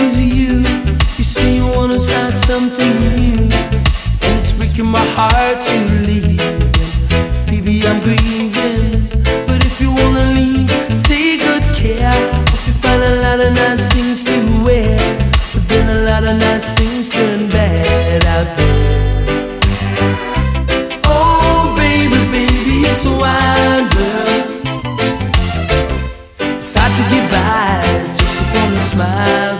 to you. You say you wanna start something new, and it's breaking my heart to leave. Baby, I'm grieving, but if you wanna leave, take good care. Hope you find a lot of nice things to wear, but then a lot of nice things turn bad out there. Oh, baby, baby, it's a wild world. It's hard to get by just upon a smile.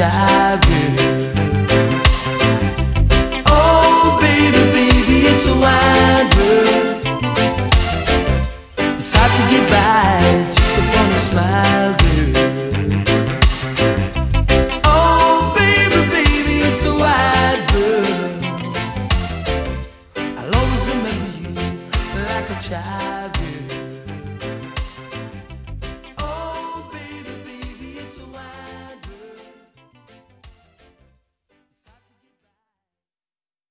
taboo. Oh, baby, baby, it's a wide world. It's hard to get by just smile, girl. Oh, baby, baby, it's a wide world. I'll always remember you like a child, girl.